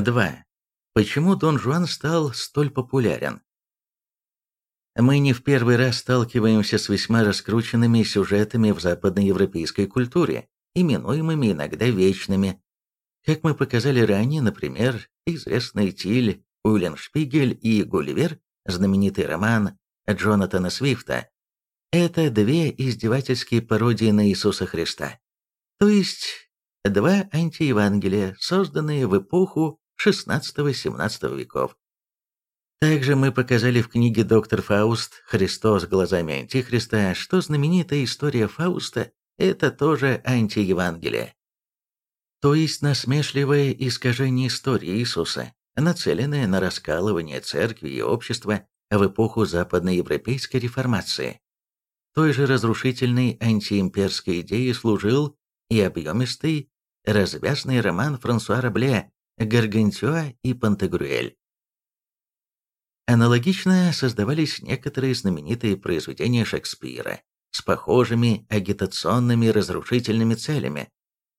2. Почему Дон Жуан стал столь популярен? Мы не в первый раз сталкиваемся с весьма раскрученными сюжетами в западноевропейской культуре, именуемыми иногда вечными. Как мы показали ранее, например, известный Тиль, Уильям и Гулливер, знаменитый роман Джонатана Свифта, это две издевательские пародии на Иисуса Христа. То есть два антиевангелия, созданные в эпоху XVI-XVII веков. Также мы показали в книге «Доктор Фауст. Христос глазами Антихриста», что знаменитая история Фауста – это тоже антиевангелие. То есть насмешливое искажение истории Иисуса, нацеленное на раскалывание церкви и общества в эпоху западноевропейской реформации. Той же разрушительной антиимперской идеей служил и объемистый развязный роман Франсуа Рабле «Гаргантюа и Пантагрюэль», Аналогично создавались некоторые знаменитые произведения Шекспира с похожими агитационными разрушительными целями.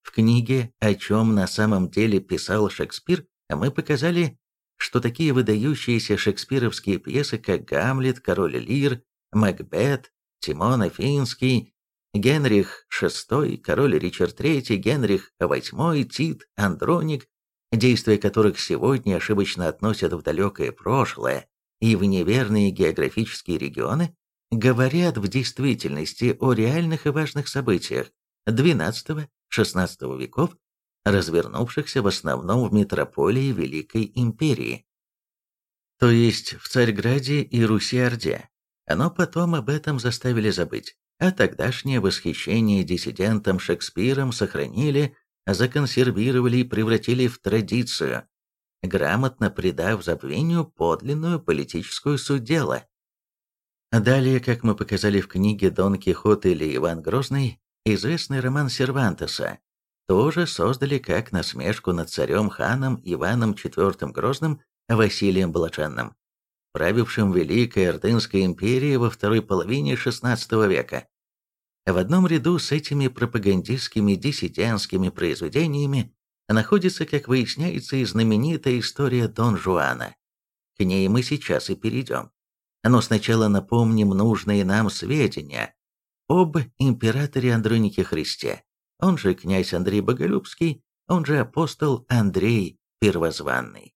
В книге «О чем на самом деле писал Шекспир» мы показали, что такие выдающиеся шекспировские пьесы, как «Гамлет», «Король Лир», «Макбет», «Тимон Афинский», Генрих VI, король Ричард III, Генрих VIII, Тит, Андроник, действия которых сегодня ошибочно относят в далекое прошлое, и в неверные географические регионы говорят в действительности о реальных и важных событиях XII-XVI веков, развернувшихся в основном в метрополии Великой Империи. То есть в Царьграде и Руси-Орде. Но потом об этом заставили забыть, а тогдашнее восхищение диссидентом Шекспиром сохранили, законсервировали и превратили в традицию, грамотно придав забвению подлинную политическую суть дела. Далее, как мы показали в книге «Дон Кихот» или «Иван Грозный», известный роман Сервантеса, тоже создали как насмешку над царем-ханом Иваном IV Грозным Василием Блаженным, правившим Великой Ордынской империей во второй половине XVI века. В одном ряду с этими пропагандистскими диссидентскими произведениями находится, как выясняется, и знаменитая история Дон Жуана. К ней мы сейчас и перейдем. Но сначала напомним нужные нам сведения об императоре Андронике Христе, он же князь Андрей Боголюбский, он же апостол Андрей Первозванный.